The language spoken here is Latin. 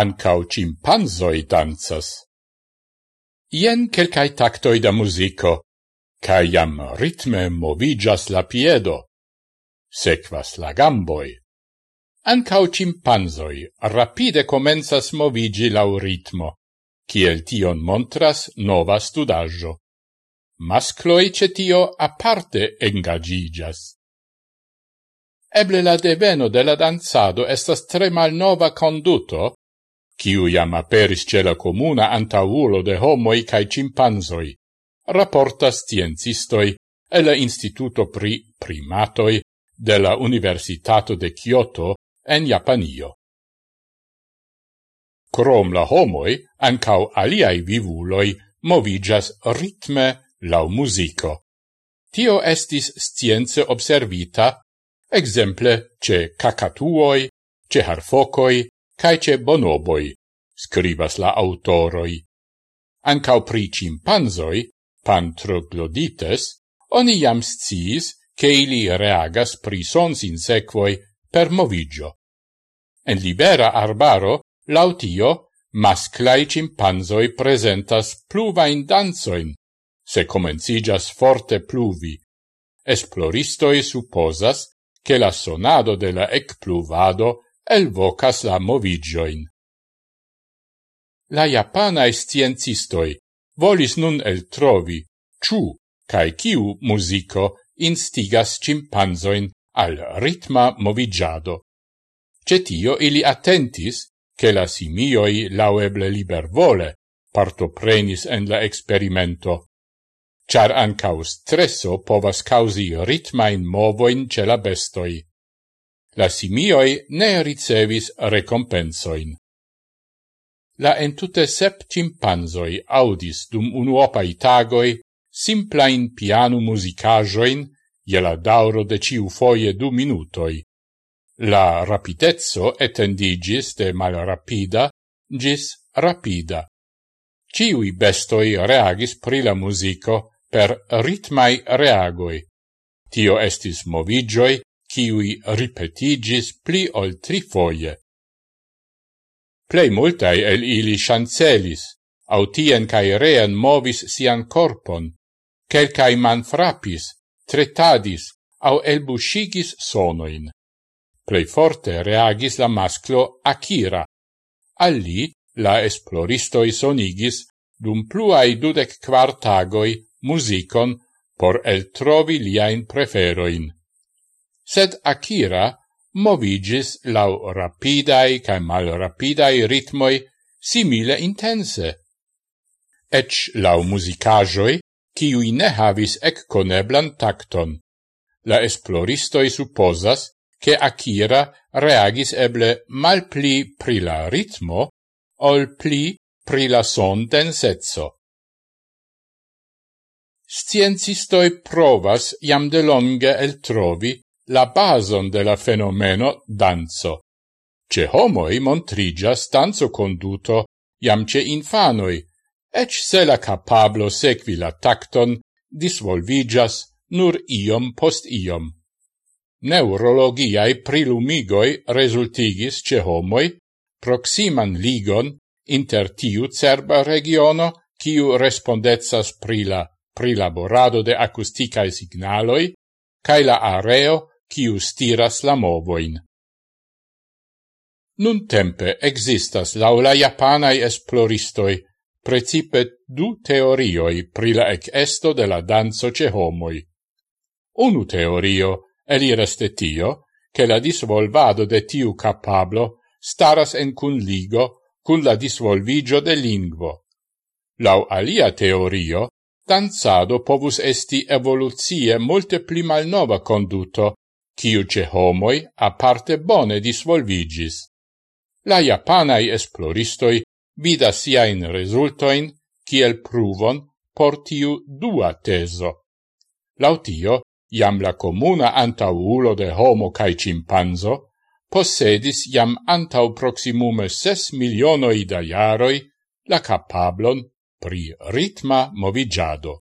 ancau cimpanzoi danzas. Ien quelcae tactoi da musico, ca iam ritme movigas la piedo, sequas la gamboi. Ancau cimpanzoi rapide comenzas movigi lau ritmo, kiel tion montras nova studaggio. Mascloi cetio aparte engagigas. Eble la deveno de la danzado estas tre malnova conduto, Ciu iam aperis ce la comuna antaulo de homoi cae cimpanzoi, raporta sciencistoi e la Instituto pri Primatoi de la Universitato de Kyoto en Japanio. Crom la homoi, ancau aliai vivuloi movigas ritme lau musico. Tio estis science observita, exemple ce cacatuoi, ce harfocoi, cae bonoboi, scribas la autoroi. Ancau pri cimpanzoi, pantroglodites, oni jam sciis che ili reagas pri sons insequoi per movigio. En libera arbaro, lautio, masclai cimpanzoi presentas pluvain danzoin, se comencigas forte pluvi. Esploristoi supposas che la sonado de la ec pluvado elvocas la movigioin. La japanae sciencistoi volis nun el trovi ciu cae ciu musico instigas cimpanzoin al ritma movigiado. Cetio ili attentis che la simioi laueble libervole partoprenis en la experimento, char ancau stresso povas causi ritmain movoin ce la bestoi. La simioi ne ricevis recompensoin. La entute sep cimpanzoi audis dum unuopai tagoi simplain piano musicajoin la dauro de ciu foie du minutoi. La rapidezzo etendigis de malrapida gis rapida. Ciui bestoi reagis pri la musico per ritmai reagoi. Tio estis movigioi, kiui ripetigis pli ol tri foie. Plei multae el ili chancelis, autien cae reen movis sian corpon, quelcae manfrapis, tretadis, au elbusigis sonoin. Plei forte reagis la masclo Akira. Alli la esploristoi sonigis dum pluai dudec quartagoi musicon por el trovi liain preferoin sed Akira movigis lau rapidai cae mal rapidai ritmoi simile intense. Ec lau musicajoi, ciui ne havis ec coneblan tacton. La esploristoi supposas che Akira reagis eble mal pli pri la ritmo, ol pli pri la son densezzo. Sciencistoi provas iam de longe el trovi la bason de la fenomeno danzo. Ce homoi montrigas danzo conduto iam ce infanoi, ec se la capablo sequi la tacton disvolvigas nur iom post iom. Neurologiae prilumigoi resultigis ce homoi proximan ligon inter tiu cerba regiono kiu respondezas pri la prilaborado de acusticae signaloi cae la areo kiu stiras la movoin. Nun tempe existas laula japanai esploristoi precipe du teorioi pri la ec esto de la danzo ce homoi. Unu teorio eliras de tio, che la disvolvado de tiu capablo staras en cun ligo cun la disvolvigio de lingvo. Lau alia teorio, danzado povus esti evoluzie molte pli malnova conduto ciu ce homoi aparte bone disvolvigis. La japanai esploristoi vidas siain resultoin kiel pruvon por tiu dua teso. Lautio, jam la comuna antaulo de homo cae cimpanzo, possedis jam antau proximume ses milionoi da iaroi la capablon pri ritma movigiado.